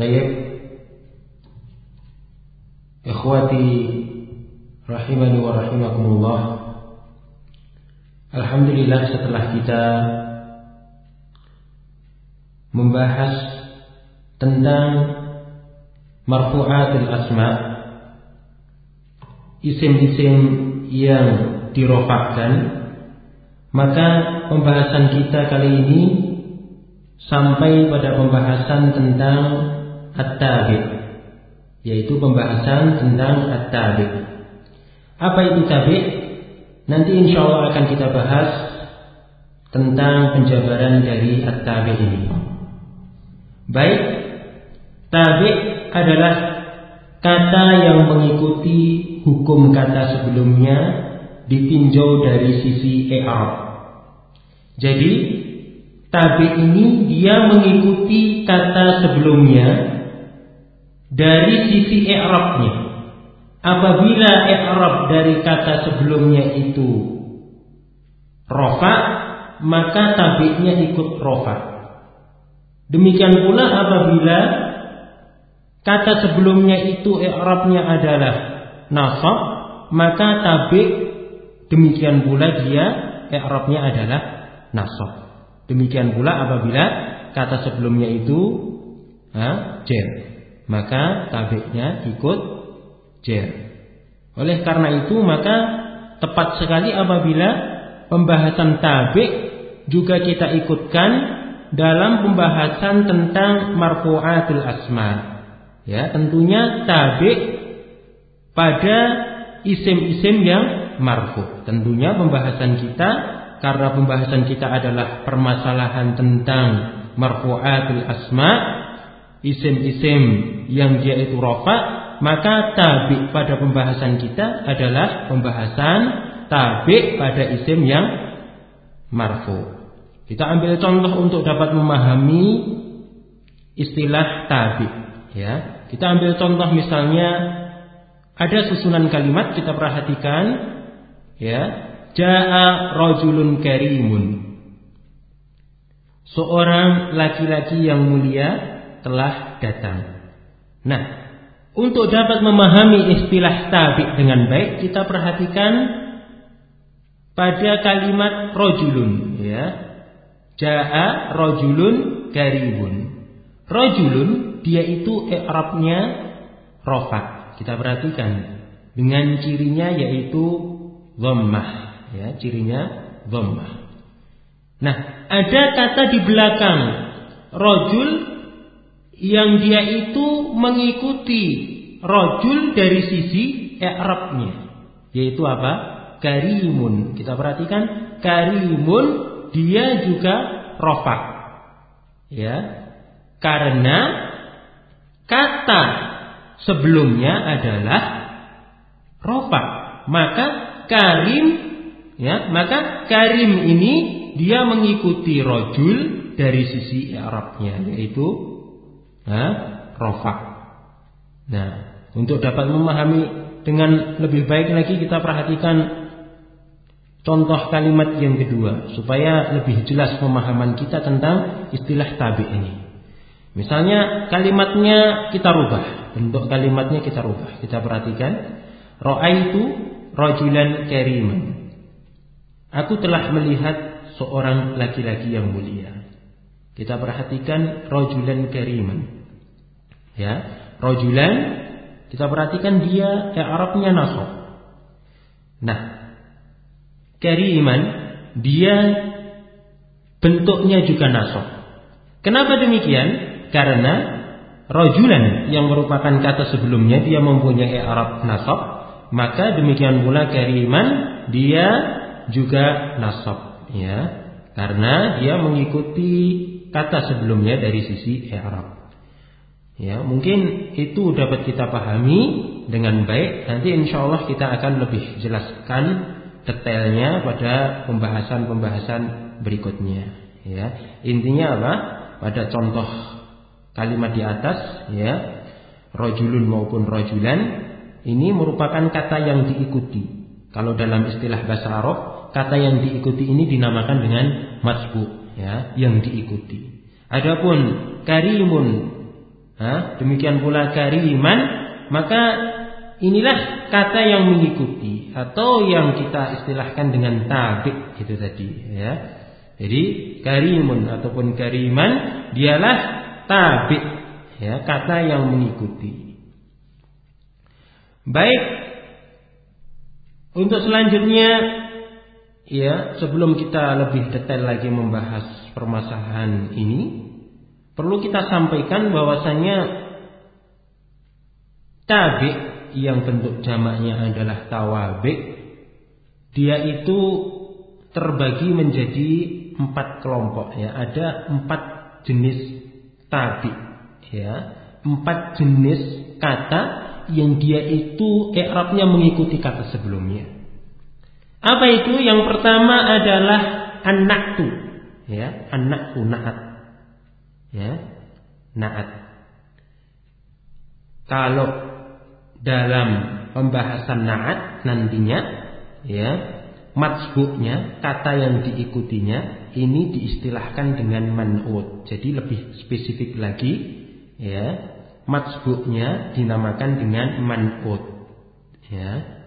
Tayyib Ikhwati rahimani wa rahimakumullah. Alhamdulillah setelah kita membahas tentang marfu'atil asma isim-isim yang dirofakkan maka pembahasan kita kali ini sampai pada pembahasan tentang at-tabi yaitu pembahasan tentang at-tabi. Apa itu tabi? Nanti insya Allah akan kita bahas tentang penjabaran dari at-tabi ini. Baik tabi adalah kata yang mengikuti hukum kata sebelumnya ditinjau dari sisi i'rab jadi tabi ini dia mengikuti kata sebelumnya dari sisi i'rabnya. Apabila i'rab dari kata sebelumnya itu rofa, maka tabi'nya ikut rofa. Demikian pula apabila kata sebelumnya itu i'rabnya adalah nasab, maka tabi' demikian pula dia i'rabnya adalah nasab. Demikian pula apabila kata sebelumnya itu ha, jer, maka tabiknya ikut jer. Oleh karena itu maka tepat sekali apabila pembahasan tabik juga kita ikutkan dalam pembahasan tentang marfu'atul asma. Ya, tentunya tabik pada isim-isim yang marfu. Tentunya pembahasan kita karena pembahasan kita adalah permasalahan tentang marfu'atul asma, isim-isim yang dia itu rofa, maka tabi pada pembahasan kita adalah pembahasan tabi pada isim yang marfu. Kita ambil contoh untuk dapat memahami istilah tabi. Ya, kita ambil contoh misalnya ada susunan kalimat kita perhatikan, ya, Ja'a rajulun karimun. Seorang laki-laki yang mulia telah datang. Nah, untuk dapat memahami istilah tabi dengan baik, kita perhatikan pada kalimat rojulun, ya. Ja'a rojulun karimun. Rojulun dia itu i'rabnya rofa. Kita perhatikan dengan cirinya yaitu dhammah ya cirinya dhammah. Nah, ada kata di belakang rojul yang dia itu mengikuti rojul dari sisi i'rabnya yaitu apa? karimun. Kita perhatikan karimun dia juga rofak. Ya. Karena kata sebelumnya adalah rofak. Maka karim ya maka karim ini dia mengikuti rojul dari sisi Arabnya yaitu nah. Nah, untuk dapat memahami dengan lebih baik lagi kita perhatikan contoh kalimat yang kedua supaya lebih jelas pemahaman kita tentang istilah tabi ini. Misalnya kalimatnya kita rubah, bentuk kalimatnya kita rubah. Kita perhatikan Ra'aitu rajulan kariman. Aku telah melihat seorang laki-laki yang mulia. Kita perhatikan rajulan kariman. Ya, rajulan kita perhatikan dia ya Arabnya nasab. Nah, kariman dia bentuknya juga nasab. Kenapa demikian? Karena rajulan yang merupakan kata sebelumnya dia mempunyai Arab nasab, maka demikian pula kariman dia juga nasab ya karena dia mengikuti kata sebelumnya dari sisi i'rab. Ya, mungkin itu dapat kita pahami dengan baik. Nanti insya Allah kita akan lebih jelaskan detailnya pada pembahasan-pembahasan berikutnya. Ya, intinya apa? Pada contoh kalimat di atas, ya, rojulun maupun rojulan, ini merupakan kata yang diikuti. Kalau dalam istilah bahasa Arab, kata yang diikuti ini dinamakan dengan masbu, ya, yang diikuti. Adapun karimun Hah? Demikian pula kariman, maka inilah kata yang mengikuti atau yang kita istilahkan dengan tabi itu tadi ya. Jadi karimun ataupun kariman dialah tabi ya, kata yang mengikuti. Baik. Untuk selanjutnya ya, sebelum kita lebih detail lagi membahas permasalahan ini, perlu kita sampaikan bahwasanya tabi yang bentuk jamaknya adalah tawabi dia itu terbagi menjadi empat kelompok ya. Ada empat jenis tabi ya. Empat jenis kata yang dia itu i'rabnya mengikuti kata sebelumnya apa itu? Yang pertama adalah anaktu ya anaktu naat. Ya naat. Kalau dalam pembahasan naat nantinya ya matsbuknya kata yang diikutinya ini diistilahkan dengan man'ud jadi lebih spesifik lagi ya matsbuknya dinamakan dengan man'ud ya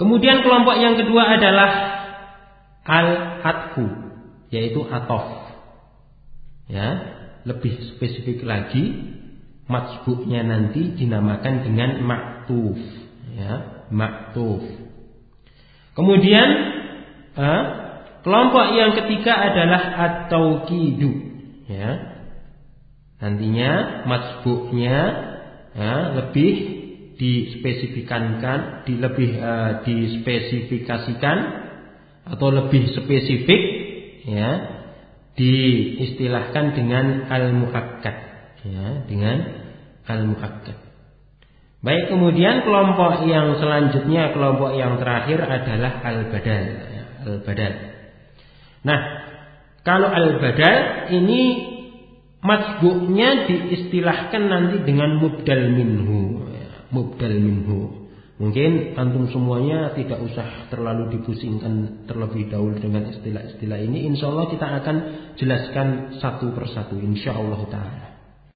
kemudian kelompok yang kedua adalah al-hatku yaitu atof ya lebih spesifik lagi matsbuknya nanti dinamakan dengan maktuf. Ya maktuf. Kemudian eh, kelompok yang ketiga adalah atau kidu ya nantinya matsbuknya ya, lebih dispesifikasikan di lebih uh, dispesifikasikan atau lebih spesifik ya diistilahkan dengan al-muakkad ya, dengan al-muakkad. Baik, kemudian kelompok yang selanjutnya, kelompok yang terakhir adalah al-badal, ya, al-badal. Nah, kalau al-badal ini masbuknya diistilahkan nanti dengan mubdal minhu, mubdal minhu. Mungkin antum semuanya tidak usah terlalu dipusingkan terlebih dahulu dengan istilah-istilah ini. Insya Allah kita akan jelaskan satu persatu. Insya Allah Taala.